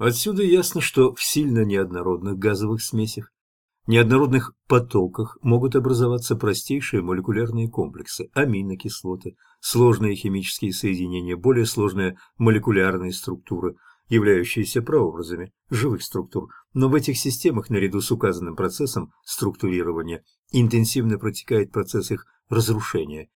Отсюда ясно, что в сильно неоднородных газовых смесях, неоднородных потоках могут образоваться простейшие молекулярные комплексы, аминокислоты, сложные химические соединения, более сложные молекулярные структуры, являющиеся прообразами живых структур. Но в этих системах, наряду с указанным процессом структурирования, интенсивно протекает процесс их разрушения.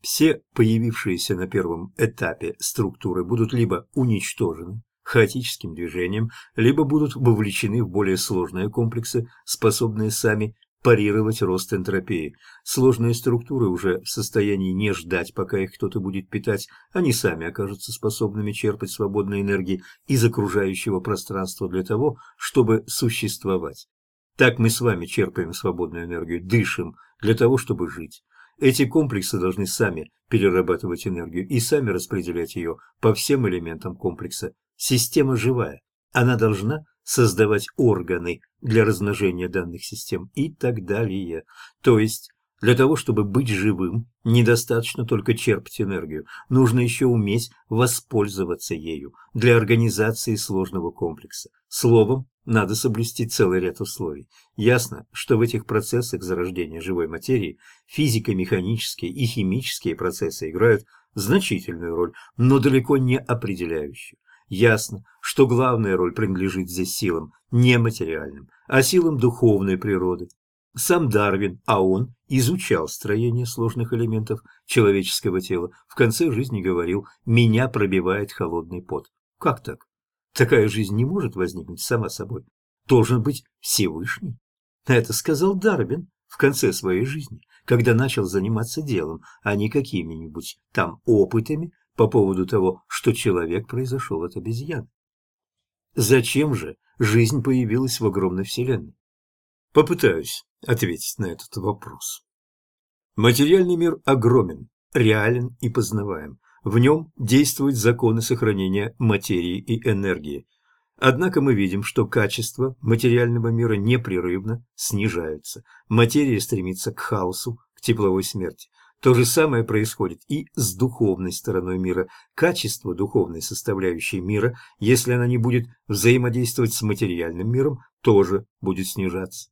Все появившиеся на первом этапе структуры будут либо уничтожены, хаотическим движением, либо будут вовлечены в более сложные комплексы, способные сами парировать рост энтропии. Сложные структуры уже в состоянии не ждать, пока их кто-то будет питать, они сами окажутся способными черпать свободной энергии из окружающего пространства для того, чтобы существовать. Так мы с вами черпаем свободную энергию, дышим для того, чтобы жить. Эти комплексы должны сами перерабатывать энергию и сами распределять ее по всем элементам комплекса, Система живая. Она должна создавать органы для размножения данных систем и так далее. То есть, для того, чтобы быть живым, недостаточно только черпать энергию, нужно еще уметь воспользоваться ею для организации сложного комплекса. Словом, надо соблюсти целый ряд условий. Ясно, что в этих процессах зарождения живой материи физико-механические и химические процессы играют значительную роль, но далеко не определяющую. Ясно, что главная роль принадлежит здесь силам нематериальным, а силам духовной природы. Сам Дарвин, а он изучал строение сложных элементов человеческого тела, в конце жизни говорил «меня пробивает холодный пот». Как так? Такая жизнь не может возникнуть сама собой. Должен быть Всевышний. Это сказал Дарвин в конце своей жизни, когда начал заниматься делом, а не какими-нибудь там опытами, по поводу того, что человек произошел от обезьян. Зачем же жизнь появилась в огромной вселенной? Попытаюсь ответить на этот вопрос. Материальный мир огромен, реален и познаваем. В нем действуют законы сохранения материи и энергии. Однако мы видим, что качество материального мира непрерывно снижается. Материя стремится к хаосу, к тепловой смерти. То же самое происходит и с духовной стороной мира. Качество духовной составляющей мира, если она не будет взаимодействовать с материальным миром, тоже будет снижаться.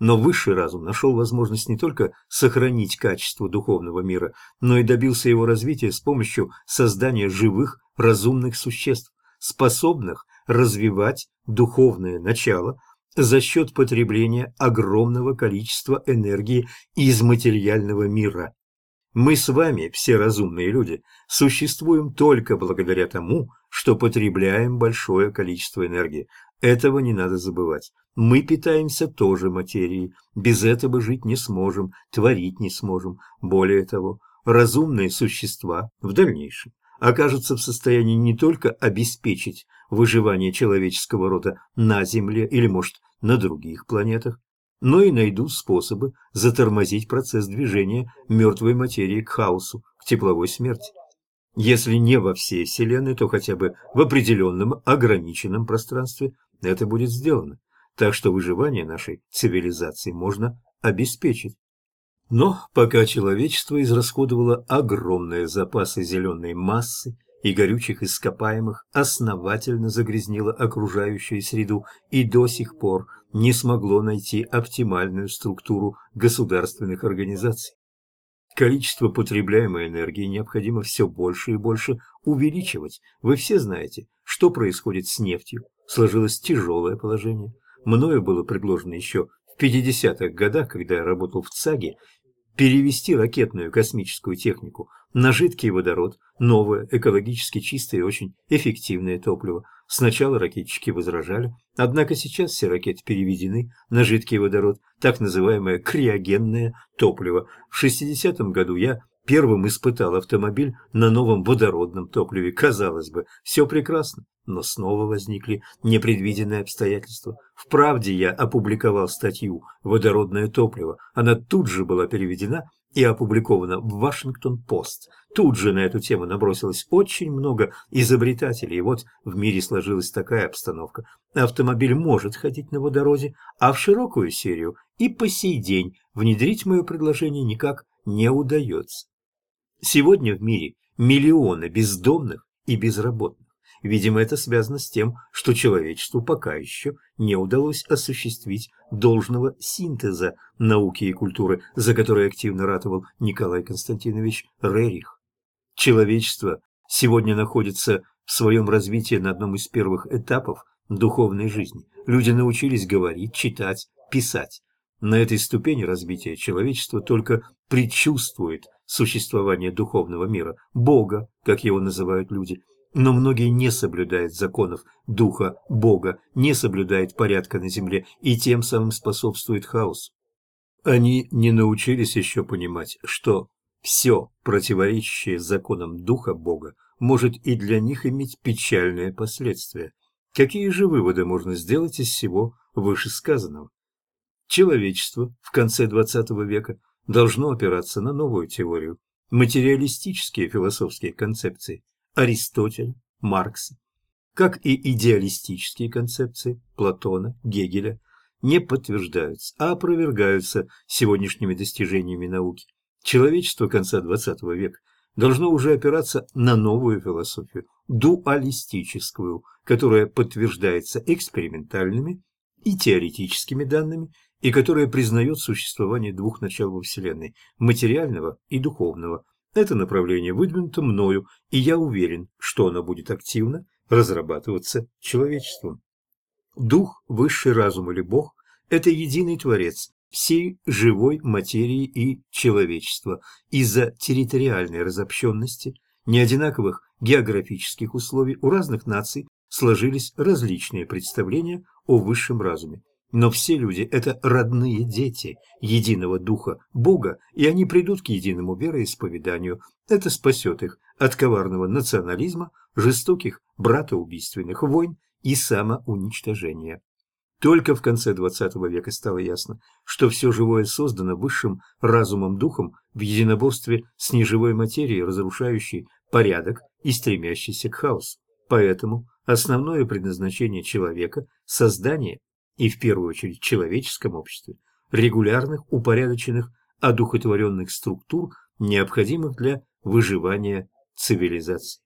Но высший разум нашел возможность не только сохранить качество духовного мира, но и добился его развития с помощью создания живых, разумных существ, способных развивать духовное начало за счет потребления огромного количества энергии из материального мира. Мы с вами, все разумные люди, существуем только благодаря тому, что потребляем большое количество энергии. Этого не надо забывать. Мы питаемся тоже материей. Без этого жить не сможем, творить не сможем. Более того, разумные существа в дальнейшем окажутся в состоянии не только обеспечить выживание человеческого рода на Земле или, может, на других планетах, но и найдут способы затормозить процесс движения мертвой материи к хаосу, к тепловой смерти. Если не во всей Вселенной, то хотя бы в определенном ограниченном пространстве это будет сделано. Так что выживание нашей цивилизации можно обеспечить. Но пока человечество израсходовало огромные запасы зеленой массы и горючих ископаемых, основательно загрязнило окружающую среду и до сих пор – не смогло найти оптимальную структуру государственных организаций. Количество потребляемой энергии необходимо все больше и больше увеличивать. Вы все знаете, что происходит с нефтью. Сложилось тяжелое положение. Мною было предложено еще в 50-х годах, когда я работал в ЦАГе, перевести ракетную космическую технику на жидкий водород, новое, экологически чистое и очень эффективное топливо – Сначала ракетчики возражали, однако сейчас все ракеты переведены на жидкий водород, так называемое криогенное топливо. В 60-м году я первым испытал автомобиль на новом водородном топливе. Казалось бы, все прекрасно, но снова возникли непредвиденные обстоятельства. В «Правде» я опубликовал статью «Водородное топливо». Она тут же была переведена и опубликована в «Вашингтон-Пост». Тут же на эту тему набросилось очень много изобретателей, и вот в мире сложилась такая обстановка. Автомобиль может ходить на водороде, а в широкую серию и по сей день внедрить мое предложение никак не удается. Сегодня в мире миллионы бездомных и безработных. Видимо, это связано с тем, что человечеству пока еще не удалось осуществить должного синтеза науки и культуры, за который активно ратовал Николай Константинович Рерих. Человечество сегодня находится в своем развитии на одном из первых этапов духовной жизни. Люди научились говорить, читать, писать. На этой ступени развития человечество только предчувствует существование духовного мира, Бога, как его называют люди, но многие не соблюдают законов Духа Бога, не соблюдают порядка на земле и тем самым способствуют хаосу. Они не научились еще понимать, что все, противоречащее законам Духа Бога, может и для них иметь печальные последствия. Какие же выводы можно сделать из всего вышесказанного? Человечество в конце XX века должно опираться на новую теорию, материалистические философские концепции Аристотеля, Маркса, как и идеалистические концепции Платона, Гегеля, не подтверждаются, а опровергаются сегодняшними достижениями науки. Человечество конца XX века должно уже опираться на новую философию, дуалистическую, которая подтверждается экспериментальными и теоретическими данными и которая признает существование двух начал во Вселенной – материального и духовного. Это направление выдвинуто мною, и я уверен, что оно будет активно разрабатываться человечеством. Дух, высший разум или Бог – это единый Творец всей живой материи и человечества. Из-за территориальной разобщенности, неодинаковых географических условий у разных наций сложились различные представления о высшем разуме. Но все люди – это родные дети единого Духа Бога, и они придут к единому вероисповеданию. Это спасет их от коварного национализма, жестоких братоубийственных войн и самоуничтожения. Только в конце XX века стало ясно, что все живое создано высшим разумом-духом в единоборстве с неживой материей, разрушающей порядок и стремящейся к хаосу. Поэтому основное предназначение человека – создание и в первую очередь человеческом обществе, регулярных, упорядоченных, одухотворенных структур, необходимых для выживания цивилизации.